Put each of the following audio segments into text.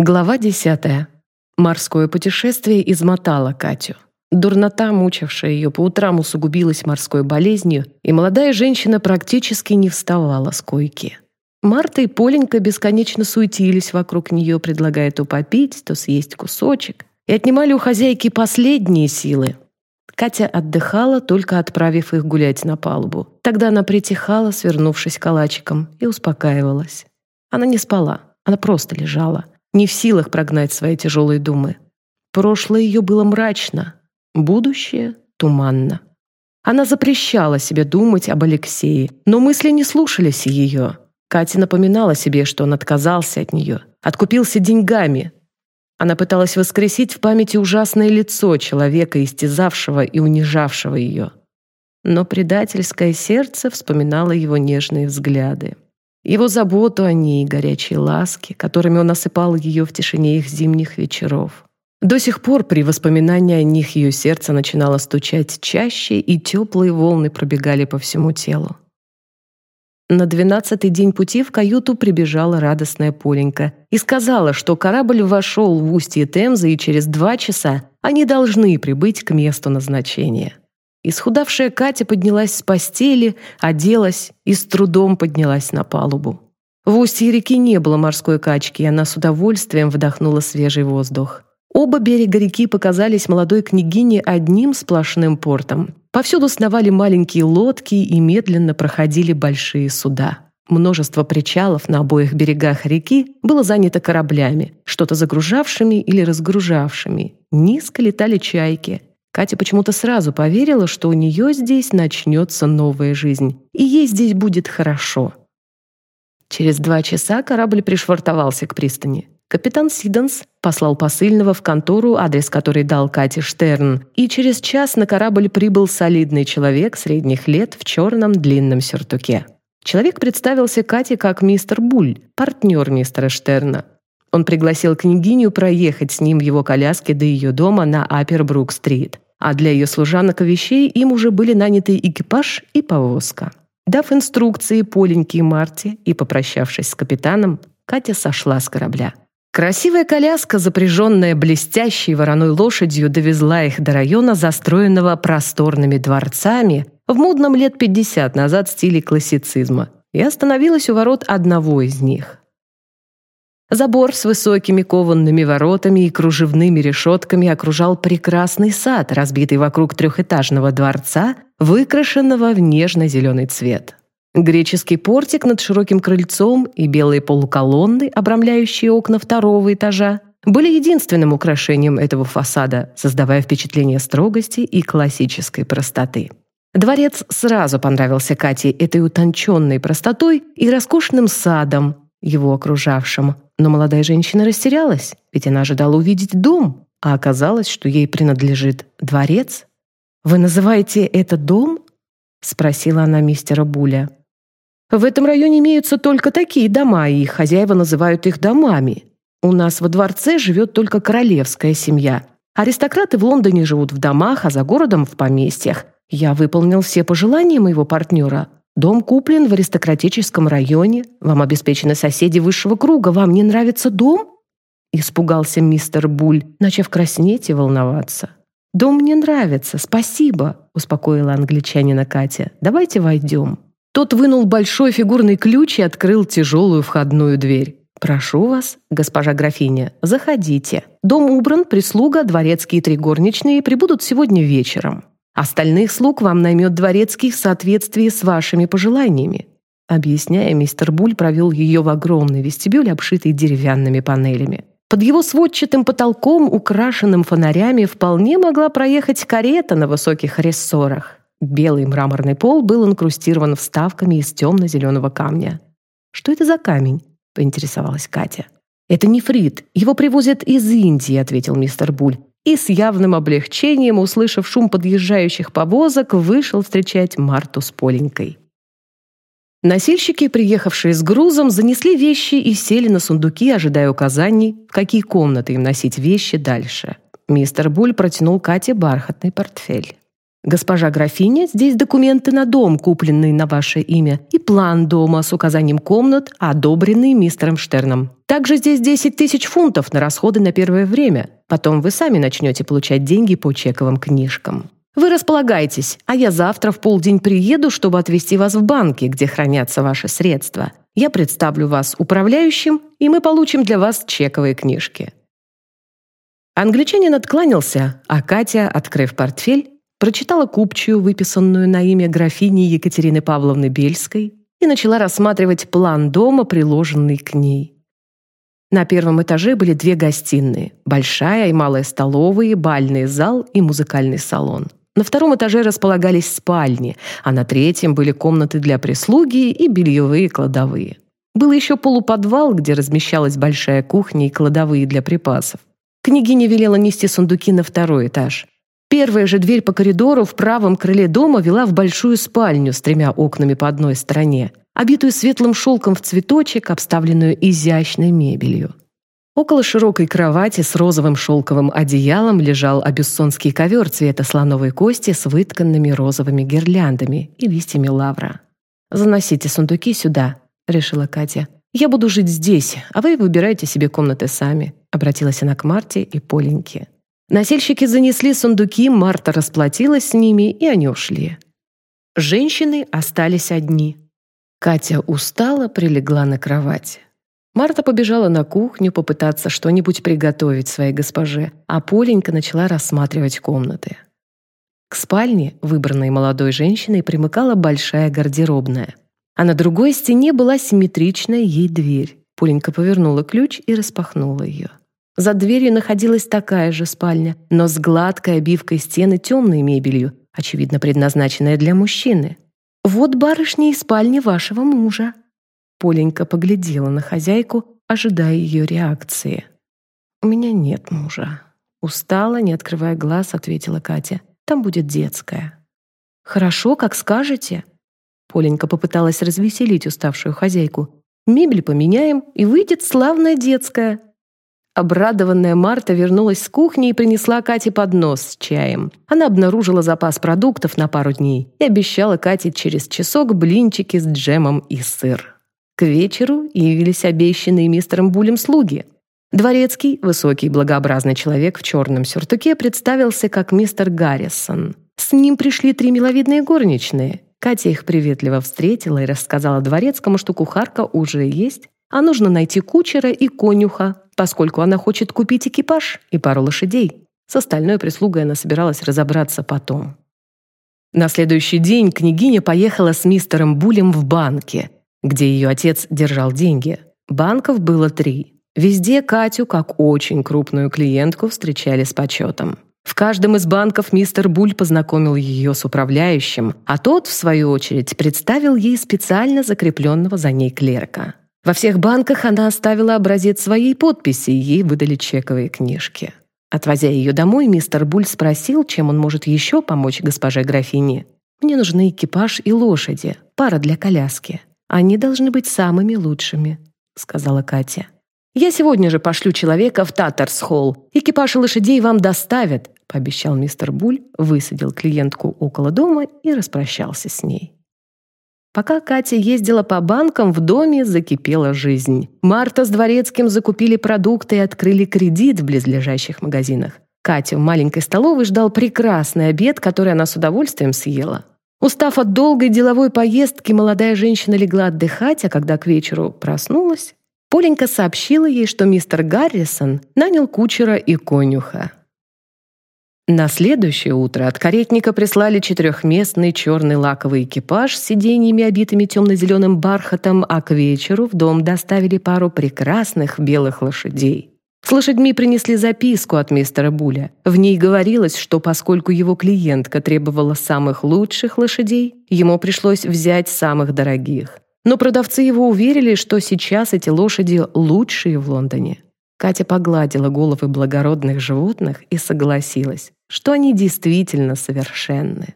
Глава десятая. Морское путешествие измотало Катю. Дурнота, мучившая ее по утрам, усугубилась морской болезнью, и молодая женщина практически не вставала с койки. Марта и Поленька бесконечно суетились вокруг нее, предлагая то попить, то съесть кусочек, и отнимали у хозяйки последние силы. Катя отдыхала, только отправив их гулять на палубу. Тогда она притихала, свернувшись калачиком, и успокаивалась. Она не спала, она просто лежала — не в силах прогнать свои тяжелые думы. Прошлое ее было мрачно, будущее — туманно. Она запрещала себе думать об Алексее, но мысли не слушались ее. Катя напоминала себе, что он отказался от нее, откупился деньгами. Она пыталась воскресить в памяти ужасное лицо человека, истязавшего и унижавшего ее. Но предательское сердце вспоминало его нежные взгляды. Его заботу о ней, горячие ласки, которыми он осыпал ее в тишине их зимних вечеров. До сих пор при воспоминании о них ее сердце начинало стучать чаще, и теплые волны пробегали по всему телу. На двенадцатый день пути в каюту прибежала радостная Поленька и сказала, что корабль вошел в устье Темзы, и через два часа они должны прибыть к месту назначения. Исхудавшая Катя поднялась с постели, оделась и с трудом поднялась на палубу. В устье реки не было морской качки, и она с удовольствием вдохнула свежий воздух. Оба берега реки показались молодой княгине одним сплошным портом. Повсюду сновали маленькие лодки и медленно проходили большие суда. Множество причалов на обоих берегах реки было занято кораблями, что-то загружавшими или разгружавшими. Низко летали чайки, Катя почему-то сразу поверила, что у нее здесь начнется новая жизнь, и ей здесь будет хорошо. Через два часа корабль пришвартовался к пристани. Капитан Сиденс послал посыльного в контору, адрес которой дал Кате Штерн, и через час на корабль прибыл солидный человек средних лет в черном длинном сюртуке. Человек представился Кате как мистер Буль, партнер мистера Штерна. Он пригласил княгиню проехать с ним в его коляске до ее дома на Апербрук-стрит. А для ее служанок и вещей им уже были наняты экипаж и повозка. Дав инструкции Поленьке и Марте и попрощавшись с капитаном, Катя сошла с корабля. Красивая коляска, запряженная блестящей вороной лошадью, довезла их до района, застроенного просторными дворцами в модном лет 50 назад стиле классицизма, и остановилась у ворот одного из них. Забор с высокими кованными воротами и кружевными решетками окружал прекрасный сад, разбитый вокруг трехэтажного дворца, выкрашенного в нежно-зеленый цвет. Греческий портик над широким крыльцом и белые полуколонны, обрамляющие окна второго этажа, были единственным украшением этого фасада, создавая впечатление строгости и классической простоты. Дворец сразу понравился Кате этой утонченной простотой и роскошным садом, его окружавшим, но молодая женщина растерялась, ведь она ожидала увидеть дом, а оказалось, что ей принадлежит дворец. «Вы называете это дом?» — спросила она мистера Буля. «В этом районе имеются только такие дома, и хозяева называют их домами. У нас во дворце живет только королевская семья. Аристократы в Лондоне живут в домах, а за городом — в поместьях. Я выполнил все пожелания моего партнера. Дом куплен в аристократическом районе. Вам обеспечены соседи высшего круга. Вам не нравится дом?» Испугался мистер Буль, начав краснеть и волноваться. «Дом мне нравится, спасибо», — успокоила англичанина Катя. «Давайте войдем». Тот вынул большой фигурный ключ и открыл тяжелую входную дверь. «Прошу вас, госпожа графиня, заходите. Дом убран, прислуга, дворецкие три горничные прибудут сегодня вечером». Остальных слуг вам наймет дворецкий в соответствии с вашими пожеланиями». Объясняя, мистер Буль провел ее в огромный вестибюль, обшитый деревянными панелями. Под его сводчатым потолком, украшенным фонарями, вполне могла проехать карета на высоких рессорах. Белый мраморный пол был инкрустирован вставками из темно-зеленого камня. «Что это за камень?» — поинтересовалась Катя. «Это нефрит. Его привозят из Индии», — ответил мистер Буль и с явным облегчением, услышав шум подъезжающих повозок, вышел встречать Марту с Поленькой. Носильщики, приехавшие с грузом, занесли вещи и сели на сундуки, ожидая указаний, в какие комнаты им носить вещи дальше. Мистер Буль протянул Кате бархатный портфель. Госпожа графиня, здесь документы на дом, купленный на ваше имя, и план дома с указанием комнат, одобренный мистером Штерном. Также здесь 10 тысяч фунтов на расходы на первое время. Потом вы сами начнете получать деньги по чековым книжкам. Вы располагайтесь, а я завтра в полдень приеду, чтобы отвезти вас в банки, где хранятся ваши средства. Я представлю вас управляющим, и мы получим для вас чековые книжки». Англичанин откланялся, а Катя, открыв портфель, прочитала купчую, выписанную на имя графини Екатерины Павловны Бельской, и начала рассматривать план дома, приложенный к ней. На первом этаже были две гостиные – большая и малая столовые, бальный зал и музыкальный салон. На втором этаже располагались спальни, а на третьем были комнаты для прислуги и бельевые кладовые. Был еще полуподвал, где размещалась большая кухня и кладовые для припасов. Княгиня велела нести сундуки на второй этаж. Первая же дверь по коридору в правом крыле дома вела в большую спальню с тремя окнами по одной стороне, обитую светлым шелком в цветочек, обставленную изящной мебелью. Около широкой кровати с розовым шелковым одеялом лежал абюссонский ковер цвета слоновой кости с вытканными розовыми гирляндами и листьями лавра. «Заносите сундуки сюда», — решила Катя. «Я буду жить здесь, а вы выбирайте себе комнаты сами», — обратилась она к Марте и Поленьке. Носильщики занесли сундуки, Марта расплатилась с ними, и они ушли. Женщины остались одни. Катя устала, прилегла на кровать. Марта побежала на кухню попытаться что-нибудь приготовить своей госпоже, а Поленька начала рассматривать комнаты. К спальне, выбранной молодой женщиной, примыкала большая гардеробная. А на другой стене была симметричная ей дверь. Поленька повернула ключ и распахнула ее. За дверью находилась такая же спальня, но с гладкой обивкой стены темной мебелью, очевидно предназначенная для мужчины. «Вот барышня из спальни вашего мужа». Поленька поглядела на хозяйку, ожидая ее реакции. «У меня нет мужа». Устала, не открывая глаз, ответила Катя. «Там будет детская». «Хорошо, как скажете». Поленька попыталась развеселить уставшую хозяйку. «Мебель поменяем, и выйдет славная детская». Обрадованная Марта вернулась с кухни и принесла Кате поднос с чаем. Она обнаружила запас продуктов на пару дней и обещала Кате через часок блинчики с джемом и сыр. К вечеру явились обещанные мистером Булем слуги. Дворецкий, высокий благообразный человек в черном сюртуке, представился как мистер Гаррисон. С ним пришли три миловидные горничные. Катя их приветливо встретила и рассказала дворецкому, что кухарка уже есть, а нужно найти кучера и конюха, поскольку она хочет купить экипаж и пару лошадей. С остальной прислугой она собиралась разобраться потом. На следующий день княгиня поехала с мистером Булем в банке, где ее отец держал деньги. Банков было три. Везде Катю, как очень крупную клиентку, встречали с почетом. В каждом из банков мистер Буль познакомил ее с управляющим, а тот, в свою очередь, представил ей специально закрепленного за ней клерка. Во всех банках она оставила образец своей подписи, и ей выдали чековые книжки. Отвозя ее домой, мистер Буль спросил, чем он может еще помочь госпоже графине. «Мне нужны экипаж и лошади, пара для коляски. Они должны быть самыми лучшими», — сказала Катя. «Я сегодня же пошлю человека в Таттерсолл. Экипаж и лошадей вам доставят», — пообещал мистер Буль, высадил клиентку около дома и распрощался с ней. Пока Катя ездила по банкам, в доме закипела жизнь. Марта с Дворецким закупили продукты и открыли кредит в близлежащих магазинах. Катю в маленькой столовой ждал прекрасный обед, который она с удовольствием съела. Устав от долгой деловой поездки, молодая женщина легла отдыхать, а когда к вечеру проснулась, Поленька сообщила ей, что мистер Гаррисон нанял кучера и конюха. На следующее утро от каретника прислали четырехместный черный лаковый экипаж с сиденьями, обитыми темно-зеленым бархатом, а к вечеру в дом доставили пару прекрасных белых лошадей. С лошадьми принесли записку от мистера Буля. В ней говорилось, что поскольку его клиентка требовала самых лучших лошадей, ему пришлось взять самых дорогих. Но продавцы его уверили, что сейчас эти лошади лучшие в Лондоне. Катя погладила головы благородных животных и согласилась, что они действительно совершенны.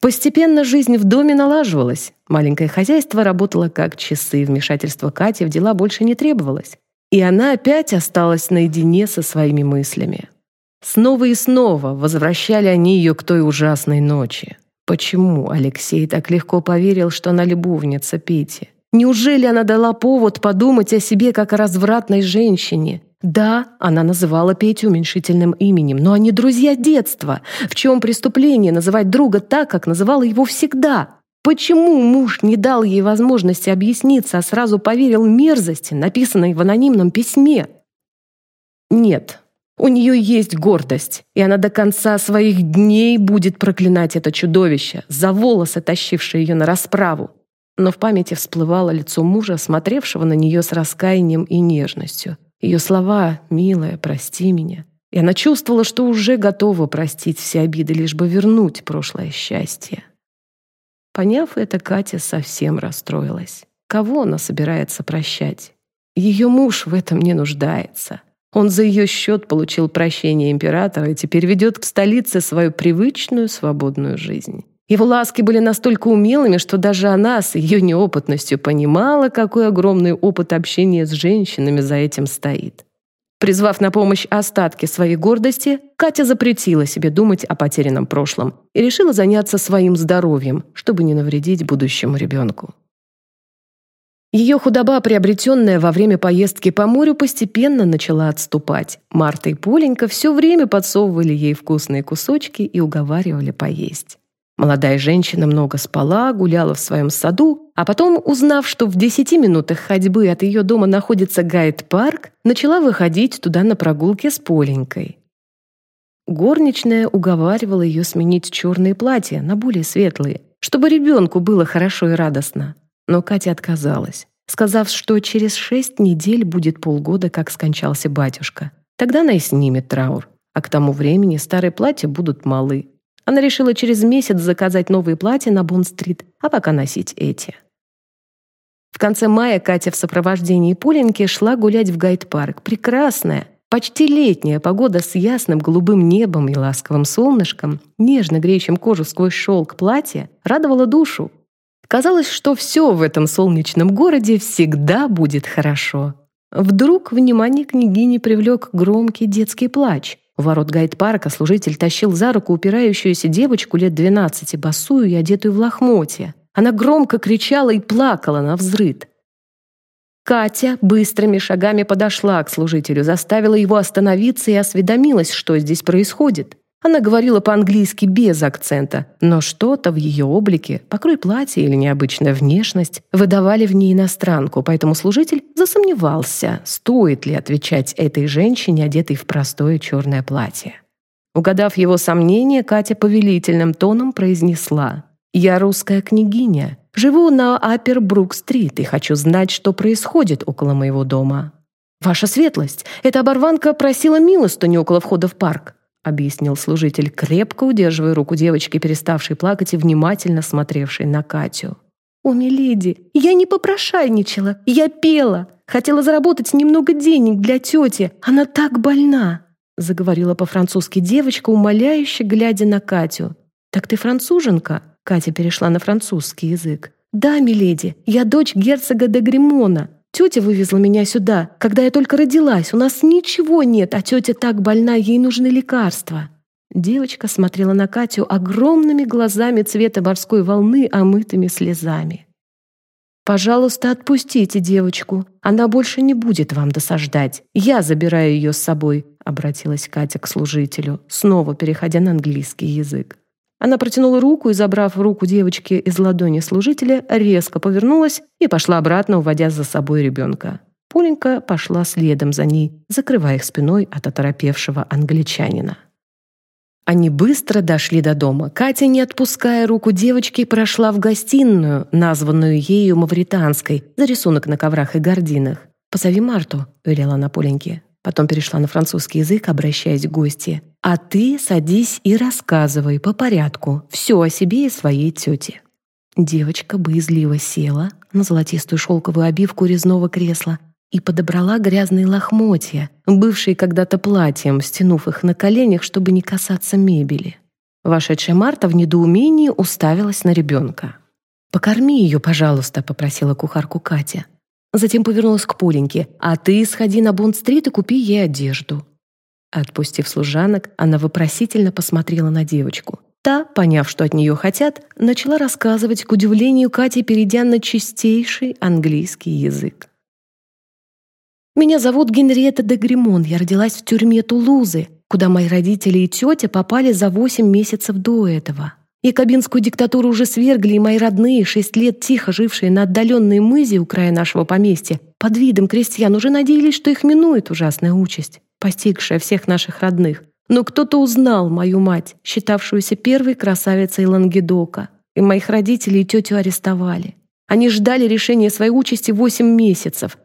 Постепенно жизнь в доме налаживалась. Маленькое хозяйство работало как часы, вмешательства Кати в дела больше не требовалось. И она опять осталась наедине со своими мыслями. Снова и снова возвращали они ее к той ужасной ночи. Почему Алексей так легко поверил, что она любовница Пети? Неужели она дала повод подумать о себе как о развратной женщине? Да, она называла Петю уменьшительным именем, но они друзья детства. В чем преступление называть друга так, как называла его всегда? Почему муж не дал ей возможности объясниться, а сразу поверил мерзости, написанной в анонимном письме? Нет, у нее есть гордость, и она до конца своих дней будет проклинать это чудовище, за волосы тащившее ее на расправу. Но в памяти всплывало лицо мужа, смотревшего на нее с раскаянием и нежностью. Ее слова «милая, прости меня». И она чувствовала, что уже готова простить все обиды, лишь бы вернуть прошлое счастье. Поняв это, Катя совсем расстроилась. Кого она собирается прощать? Ее муж в этом не нуждается. Он за ее счет получил прощение императора и теперь ведет к столице свою привычную свободную жизнь. Его ласки были настолько умелыми, что даже она с ее неопытностью понимала, какой огромный опыт общения с женщинами за этим стоит. Призвав на помощь остатки своей гордости, Катя запретила себе думать о потерянном прошлом и решила заняться своим здоровьем, чтобы не навредить будущему ребенку. Ее худоба, приобретенная во время поездки по морю, постепенно начала отступать. Марта и Поленька все время подсовывали ей вкусные кусочки и уговаривали поесть. Молодая женщина много спала, гуляла в своем саду, а потом, узнав, что в десяти минутах ходьбы от ее дома находится гайд-парк, начала выходить туда на прогулки с Поленькой. Горничная уговаривала ее сменить черные платья на более светлые, чтобы ребенку было хорошо и радостно. Но Катя отказалась, сказав, что через шесть недель будет полгода, как скончался батюшка. Тогда она и снимет траур, а к тому времени старые платья будут малы. Она решила через месяц заказать новые платья на Бонн-стрит, а пока носить эти. В конце мая Катя в сопровождении Поленьки шла гулять в гайд-парк. Прекрасная, почти летняя погода с ясным голубым небом и ласковым солнышком, нежно греющим кожу сквозь шелк платья, радовала душу. Казалось, что все в этом солнечном городе всегда будет хорошо. Вдруг внимание княгини привлек громкий детский плач. У ворот гайд-парка служитель тащил за руку упирающуюся девочку лет двенадцати, босую и одетую в лохмотья. Она громко кричала и плакала на взрыд. Катя быстрыми шагами подошла к служителю, заставила его остановиться и осведомилась, что здесь происходит. Она говорила по-английски без акцента, но что-то в ее облике, покрой платья или необычная внешность, выдавали в ней иностранку, поэтому служитель засомневался, стоит ли отвечать этой женщине, одетой в простое черное платье. Угадав его сомнения, Катя повелительным тоном произнесла «Я русская княгиня, живу на Апербрук-стрит и хочу знать, что происходит около моего дома». «Ваша светлость, эта оборванка просила милостыню около входа в парк. — объяснил служитель, крепко удерживая руку девочки, переставшей плакать и внимательно смотревшей на Катю. «О, миледи, я не попрошайничала, я пела. Хотела заработать немного денег для тети. Она так больна!» Заговорила по-французски девочка, умоляюще глядя на Катю. «Так ты француженка?» Катя перешла на французский язык. «Да, миледи, я дочь герцога де Гримона. Тетя вывезла меня сюда, когда я только родилась. У нас ничего нет, а тетя так больна, ей нужны лекарства». Девочка смотрела на Катю огромными глазами цвета морской волны, омытыми слезами. «Пожалуйста, отпустите девочку. Она больше не будет вам досаждать. Я забираю ее с собой», — обратилась Катя к служителю, снова переходя на английский язык. Она протянула руку и, забрав руку девочки из ладони служителя, резко повернулась и пошла обратно, уводя за собой ребенка. Поленька пошла следом за ней, закрывая их спиной от оторопевшего англичанина. Они быстро дошли до дома. Катя, не отпуская руку девочки, прошла в гостиную, названную ею мавританской, за рисунок на коврах и гардинах. «Позови Марту», — велела она Поленьке. Потом перешла на французский язык, обращаясь к гости. «А ты садись и рассказывай по порядку все о себе и своей тете». Девочка боязливо села на золотистую шелковую обивку резного кресла и подобрала грязные лохмотья, бывшие когда-то платьем, стянув их на коленях, чтобы не касаться мебели. Вошедшая Марта в недоумении уставилась на ребенка. «Покорми ее, пожалуйста», — попросила кухарку Катя. Затем повернулась к Поленьке. «А ты сходи на Бонд-стрит и купи ей одежду». Отпустив служанок, она вопросительно посмотрела на девочку. Та, поняв, что от нее хотят, начала рассказывать, к удивлению Кати, перейдя на чистейший английский язык. «Меня зовут Генриетта де Гримон. Я родилась в тюрьме Тулузы, куда мои родители и тетя попали за восемь месяцев до этого. Якобинскую диктатуру уже свергли, и мои родные, шесть лет тихо жившие на отдаленной мызе у края нашего поместья, под видом крестьян уже надеялись, что их минует ужасная участь, постигшая всех наших родных. Но кто-то узнал мою мать, считавшуюся первой красавицей Лангедока, и моих родителей и тетю арестовали. Они ждали решения своей участи восемь месяцев.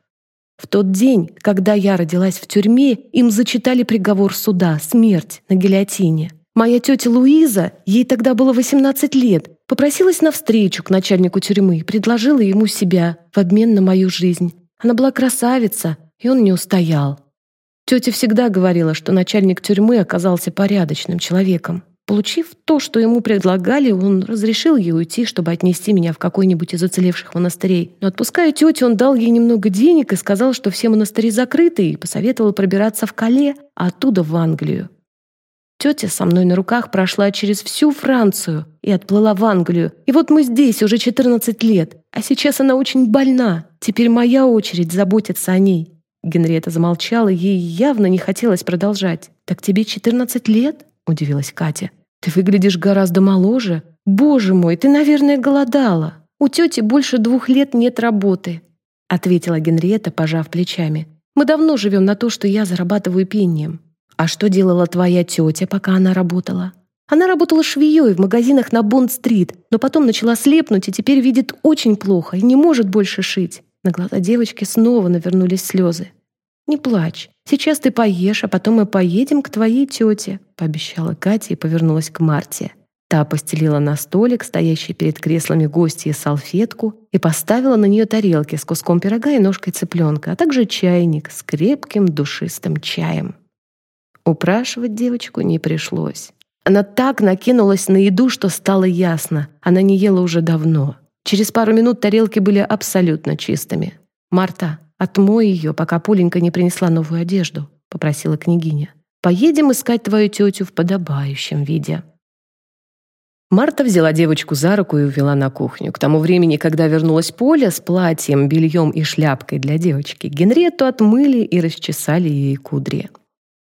В тот день, когда я родилась в тюрьме, им зачитали приговор суда — смерть на гильотине. Моя тетя Луиза, ей тогда было 18 лет, попросилась навстречу к начальнику тюрьмы и предложила ему себя в обмен на мою жизнь. Она была красавица, и он не устоял. Тетя всегда говорила, что начальник тюрьмы оказался порядочным человеком. Получив то, что ему предлагали, он разрешил ей уйти, чтобы отнести меня в какой-нибудь из уцелевших монастырей. Но отпуская тетю, он дал ей немного денег и сказал, что все монастыри закрыты, и посоветовал пробираться в Кале, а оттуда в Англию. Тетя со мной на руках прошла через всю Францию и отплыла в Англию. И вот мы здесь уже 14 лет, а сейчас она очень больна. Теперь моя очередь заботиться о ней». Генриетта замолчала, ей явно не хотелось продолжать. «Так тебе 14 лет?» — удивилась Катя. «Ты выглядишь гораздо моложе. Боже мой, ты, наверное, голодала. У тети больше двух лет нет работы», — ответила Генриетта, пожав плечами. «Мы давно живем на то, что я зарабатываю пением. «А что делала твоя тетя, пока она работала?» Она работала швеей в магазинах на Бонд-стрит, но потом начала слепнуть и теперь видит очень плохо и не может больше шить. На глаза девочки снова навернулись слезы. «Не плачь. Сейчас ты поешь, а потом мы поедем к твоей тете», пообещала Катя и повернулась к Марте. Та постелила на столик, стоящий перед креслами гостья, салфетку и поставила на нее тарелки с куском пирога и ножкой цыпленка, а также чайник с крепким душистым чаем. Упрашивать девочку не пришлось. Она так накинулась на еду, что стало ясно. Она не ела уже давно. Через пару минут тарелки были абсолютно чистыми. «Марта, отмой ее, пока Пуленька не принесла новую одежду», — попросила княгиня. «Поедем искать твою тетю в подобающем виде». Марта взяла девочку за руку и увела на кухню. К тому времени, когда вернулась Поля с платьем, бельем и шляпкой для девочки, Генриетту отмыли и расчесали ей кудри.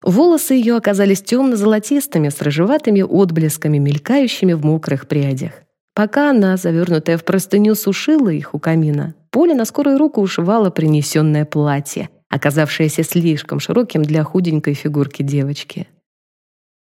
Волосы ее оказались темно-золотистыми, с рыжеватыми отблесками, мелькающими в мокрых прядях. Пока она, завернутая в простыню, сушила их у камина, Поля на скорую руку ушивала принесенное платье, оказавшееся слишком широким для худенькой фигурки девочки.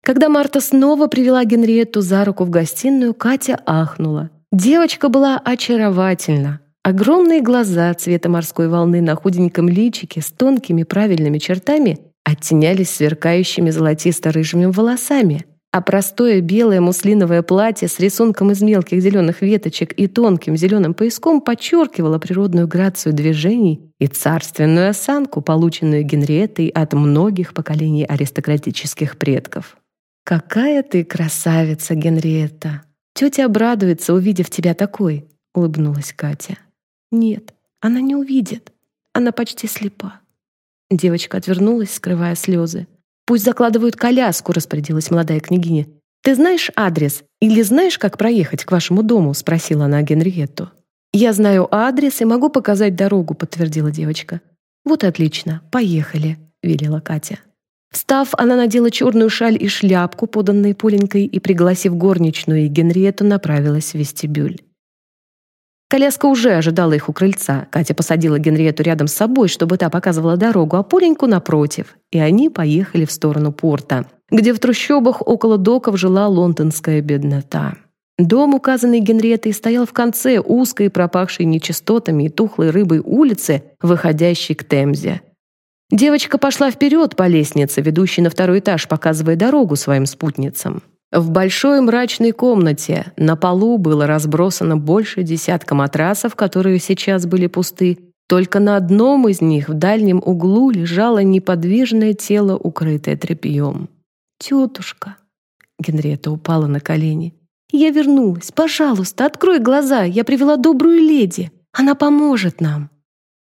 Когда Марта снова привела Генриетту за руку в гостиную, Катя ахнула. Девочка была очаровательна. Огромные глаза цвета морской волны на худеньком личике с тонкими правильными чертами оттенялись сверкающими золотисто-рыжими волосами, а простое белое муслиновое платье с рисунком из мелких зеленых веточек и тонким зеленым пояском подчеркивало природную грацию движений и царственную осанку, полученную Генриеттой от многих поколений аристократических предков. «Какая ты красавица, Генриетта! Тетя обрадуется, увидев тебя такой!» — улыбнулась Катя. «Нет, она не увидит. Она почти слепа. Девочка отвернулась, скрывая слезы. «Пусть закладывают коляску», — распорядилась молодая княгиня. «Ты знаешь адрес или знаешь, как проехать к вашему дому?» — спросила она Генриетту. «Я знаю адрес и могу показать дорогу», — подтвердила девочка. «Вот и отлично. Поехали», — велела Катя. Встав, она надела черную шаль и шляпку, поданные Поленькой, и, пригласив горничную и Генриетту, направилась в вестибюль. Коляска уже ожидала их у крыльца. Катя посадила Генриету рядом с собой, чтобы та показывала дорогу, а Поленьку напротив. И они поехали в сторону порта, где в трущобах около доков жила лондонская беднота. Дом, указанный Генриетой, стоял в конце узкой, пропахшей нечистотами и тухлой рыбой улицы, выходящей к Темзе. Девочка пошла вперед по лестнице, ведущей на второй этаж, показывая дорогу своим спутницам. В большой мрачной комнате на полу было разбросано больше десятка матрасов, которые сейчас были пусты. Только на одном из них в дальнем углу лежало неподвижное тело, укрытое тряпьем. «Тетушка!» Генриетта упала на колени. «Я вернулась. Пожалуйста, открой глаза. Я привела добрую леди. Она поможет нам».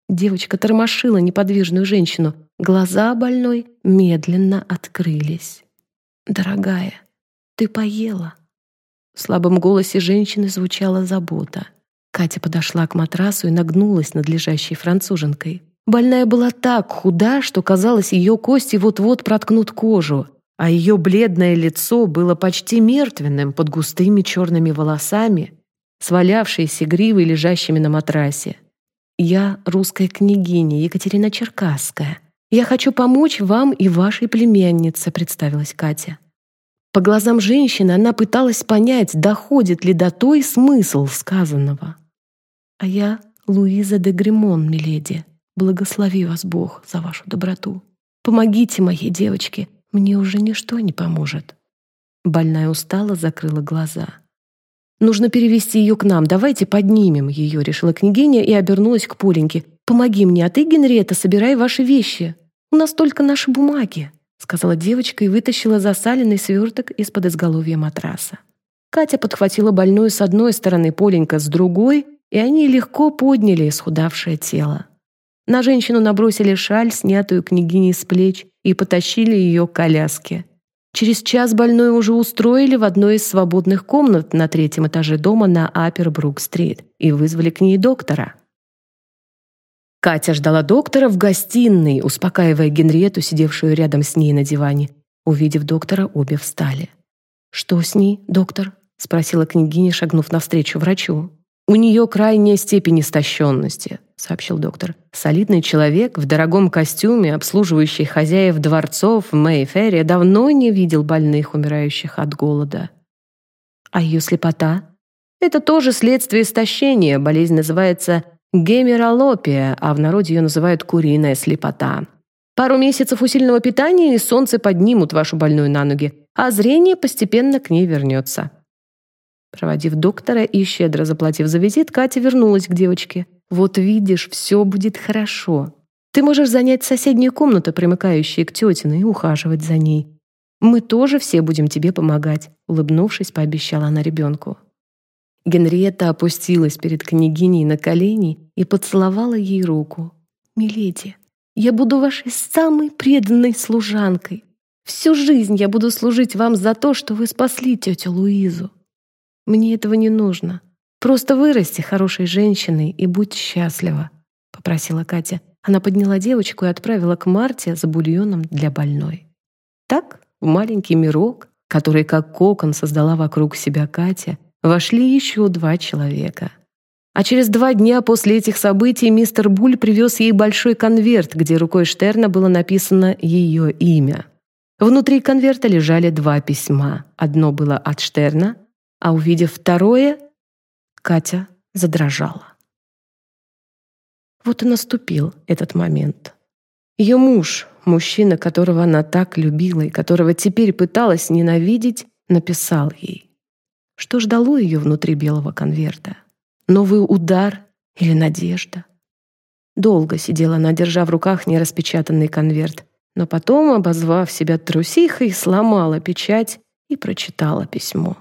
Девочка тормошила неподвижную женщину. Глаза больной медленно открылись. «Дорогая, ты поела?» В слабом голосе женщины звучала забота. Катя подошла к матрасу и нагнулась над лежащей француженкой. Больная была так худа, что казалось, ее кости вот-вот проткнут кожу, а ее бледное лицо было почти мертвенным под густыми черными волосами, свалявшиеся гривой, лежащими на матрасе. «Я русская княгиня Екатерина Черкасская. Я хочу помочь вам и вашей племяннице», — представилась Катя. По глазам женщины она пыталась понять, доходит ли до той смысл сказанного. «А я Луиза де Гремон, миледи», Благослови вас Бог за вашу доброту. Помогите моей девочке, мне уже ничто не поможет». Больная устала, закрыла глаза. «Нужно перевести ее к нам, давайте поднимем ее», — решила княгиня и обернулась к Поленьке. «Помоги мне, а ты, Генриетта, собирай ваши вещи. У нас только наши бумаги», — сказала девочка и вытащила засаленный сверток из-под изголовья матраса. Катя подхватила больную с одной стороны, Поленька с другой, и они легко подняли исхудавшее тело. На женщину набросили шаль, снятую княгиней с плеч, и потащили ее к коляске. Через час больную уже устроили в одной из свободных комнат на третьем этаже дома на Апербрук-стрит и вызвали к ней доктора. Катя ждала доктора в гостиной, успокаивая Генриету, сидевшую рядом с ней на диване. Увидев доктора, обе встали. «Что с ней, доктор?» — спросила княгиня, шагнув навстречу врачу. «У нее крайняя степень истощенности сообщил доктор. «Солидный человек в дорогом костюме, обслуживающий хозяев дворцов в Мэйфере, давно не видел больных, умирающих от голода». «А ее слепота?» «Это тоже следствие истощения. Болезнь называется гемералопия, а в народе ее называют куриная слепота. Пару месяцев усиленного питания и солнце поднимут вашу больную на ноги, а зрение постепенно к ней вернется». Проводив доктора и щедро заплатив за визит, Катя вернулась к девочке. Вот видишь, все будет хорошо. Ты можешь занять соседнюю комнату, примыкающую к тетиной, и ухаживать за ней. Мы тоже все будем тебе помогать», — улыбнувшись, пообещала она ребенку. Генриетта опустилась перед княгиней на колени и поцеловала ей руку. «Миледи, я буду вашей самой преданной служанкой. Всю жизнь я буду служить вам за то, что вы спасли тетю Луизу. Мне этого не нужно. «Просто вырасти хорошей женщиной и будь счастлива», — попросила Катя. Она подняла девочку и отправила к Марте за бульоном для больной. Так, в маленький мирок, который как кокон создала вокруг себя Катя, вошли еще два человека. А через два дня после этих событий мистер Буль привез ей большой конверт, где рукой Штерна было написано ее имя. Внутри конверта лежали два письма. Одно было от Штерна, а увидев второе, Катя задрожала. Вот и наступил этот момент. Ее муж, мужчина, которого она так любила и которого теперь пыталась ненавидеть, написал ей. Что ждало ее внутри белого конверта? Новый удар или надежда? Долго сидела она, держа в руках нераспечатанный конверт, но потом, обозвав себя трусихой, сломала печать и прочитала письмо.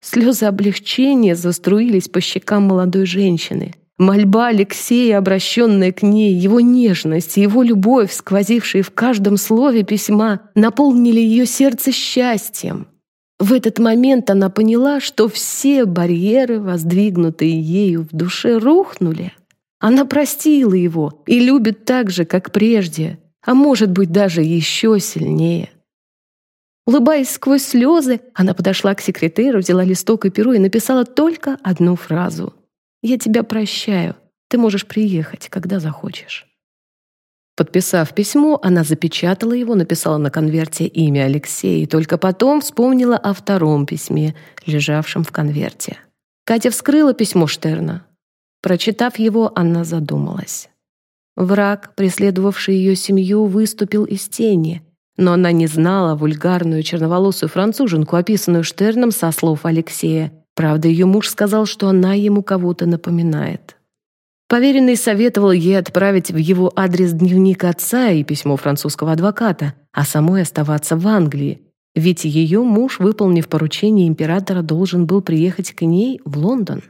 Слезы облегчения заструились по щекам молодой женщины. Мольба Алексея, обращенная к ней, его нежность и его любовь, сквозившие в каждом слове письма, наполнили ее сердце счастьем. В этот момент она поняла, что все барьеры, воздвигнутые ею в душе, рухнули. Она простила его и любит так же, как прежде, а может быть даже еще сильнее. Улыбаясь сквозь слезы, она подошла к секретеру, взяла листок и перо и написала только одну фразу. «Я тебя прощаю. Ты можешь приехать, когда захочешь». Подписав письмо, она запечатала его, написала на конверте имя Алексея и только потом вспомнила о втором письме, лежавшем в конверте. Катя вскрыла письмо Штерна. Прочитав его, она задумалась. Враг, преследовавший ее семью, выступил из тени — но она не знала вульгарную черноволосую француженку, описанную Штерном со слов Алексея. Правда, ее муж сказал, что она ему кого-то напоминает. Поверенный советовал ей отправить в его адрес дневник отца и письмо французского адвоката, а самой оставаться в Англии, ведь ее муж, выполнив поручение императора, должен был приехать к ней в Лондон.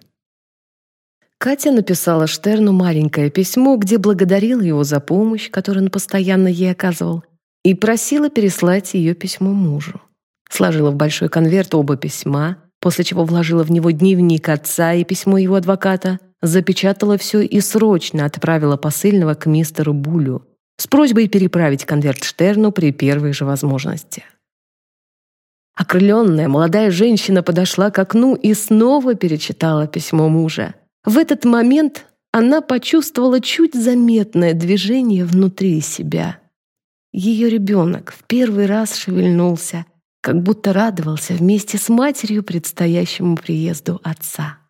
Катя написала Штерну маленькое письмо, где благодарила его за помощь, которую он постоянно ей оказывал, и просила переслать ее письмо мужу. Сложила в большой конверт оба письма, после чего вложила в него дневник отца и письмо его адвоката, запечатала все и срочно отправила посыльного к мистеру Булю с просьбой переправить конверт Штерну при первой же возможности. Окрыленная молодая женщина подошла к окну и снова перечитала письмо мужа. В этот момент она почувствовала чуть заметное движение внутри себя. Ее ребенок в первый раз шевельнулся, как будто радовался вместе с матерью предстоящему приезду отца.